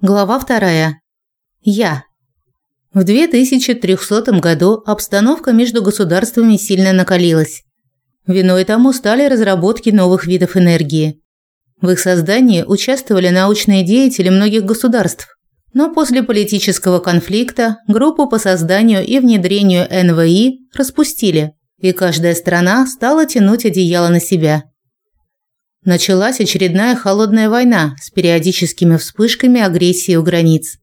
Глава вторая. Я. В 2300 году обстановка между государствами сильно накалилась. Виной тому стали разработки новых видов энергии. В их создании участвовали научные деятели многих государств. Но после политического конфликта группу по созданию и внедрению НВИ распустили, и каждая страна стала тянуть одеяло на себя – Началась очередная холодная война с периодическими вспышками агрессии у границ.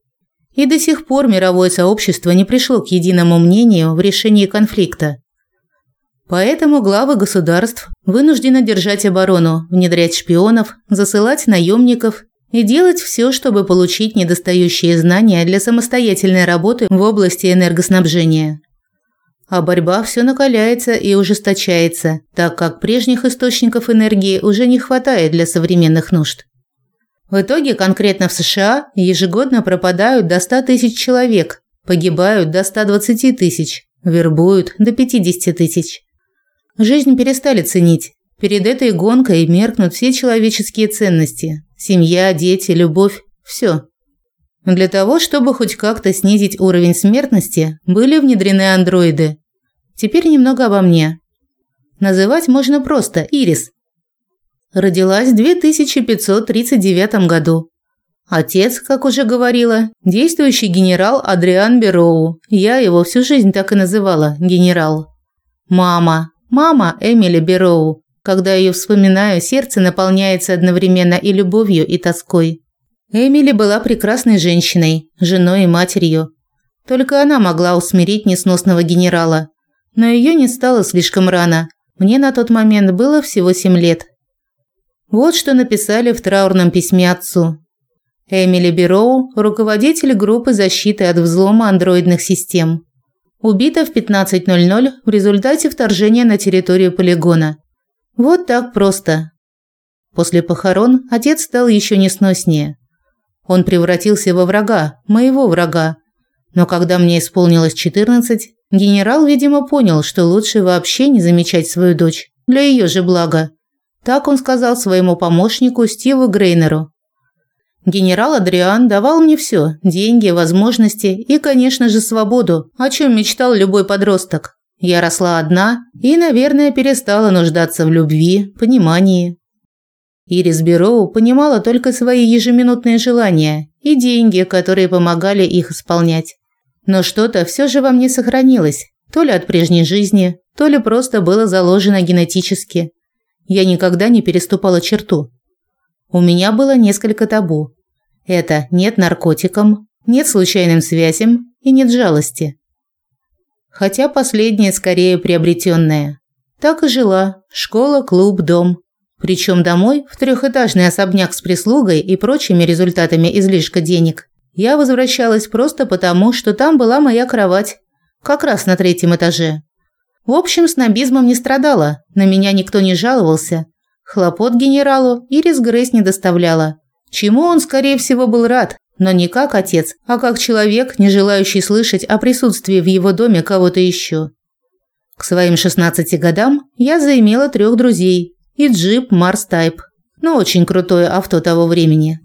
И до сих пор мировое сообщество не пришло к единому мнению в решении конфликта. Поэтому главы государств вынуждены держать оборону, внедрять шпионов, засылать наемников и делать все, чтобы получить недостающие знания для самостоятельной работы в области энергоснабжения. А борьба все накаляется и ужесточается, так как прежних источников энергии уже не хватает для современных нужд. В итоге конкретно в США ежегодно пропадают до 100 тысяч человек, погибают до 120 тысяч, вербуют до 50 тысяч. Жизнь перестали ценить. Перед этой гонкой меркнут все человеческие ценности – семья, дети, любовь – все. Для того, чтобы хоть как-то снизить уровень смертности, были внедрены андроиды. Теперь немного обо мне. Называть можно просто Ирис. Родилась в 2539 году. Отец, как уже говорила, действующий генерал Адриан Бероу. Я его всю жизнь так и называла – генерал. Мама. Мама Эмили Бероу. Когда ее вспоминаю, сердце наполняется одновременно и любовью, и тоской. Эмили была прекрасной женщиной, женой и матерью. Только она могла усмирить несносного генерала. Но ее не стало слишком рано. Мне на тот момент было всего семь лет. Вот что написали в траурном письме отцу. Эмили Бероу, руководитель группы защиты от взлома андроидных систем. Убита в 15.00 в результате вторжения на территорию полигона. Вот так просто. После похорон отец стал еще несноснее. Он превратился во врага, моего врага. Но когда мне исполнилось 14, генерал, видимо, понял, что лучше вообще не замечать свою дочь, для ее же блага. Так он сказал своему помощнику Стиву Грейнеру. Генерал Адриан давал мне все – деньги, возможности и, конечно же, свободу, о чем мечтал любой подросток. Я росла одна и, наверное, перестала нуждаться в любви, понимании. Ирис Бероу понимала только свои ежеминутные желания и деньги, которые помогали их исполнять. Но что-то все же во мне сохранилось, то ли от прежней жизни, то ли просто было заложено генетически. Я никогда не переступала черту. У меня было несколько табу. Это нет наркотикам, нет случайным связям и нет жалости. Хотя последнее скорее приобретенное. Так и жила. Школа, клуб, дом. Причем домой, в трехэтажный особняк с прислугой и прочими результатами излишка денег, я возвращалась просто потому, что там была моя кровать, как раз на третьем этаже. В общем, снобизмом не страдала, на меня никто не жаловался. Хлопот генералу Ирис Грейс не доставляла. Чему он, скорее всего, был рад, но не как отец, а как человек, не желающий слышать о присутствии в его доме кого-то еще. К своим 16 годам я заимела трех друзей, и джип Марс Тайп. Ну, очень крутое авто того времени.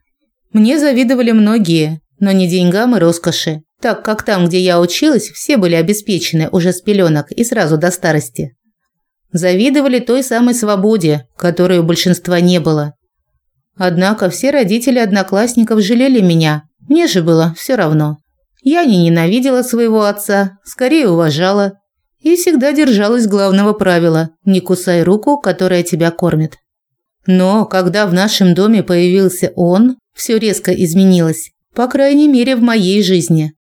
Мне завидовали многие, но не деньгам и роскоши, так как там, где я училась, все были обеспечены уже с пеленок и сразу до старости. Завидовали той самой свободе, которой у большинства не было. Однако все родители одноклассников жалели меня, мне же было все равно. Я не ненавидела своего отца, скорее уважала и всегда держалась главного правила – не кусай руку, которая тебя кормит. Но когда в нашем доме появился он, все резко изменилось, по крайней мере в моей жизни.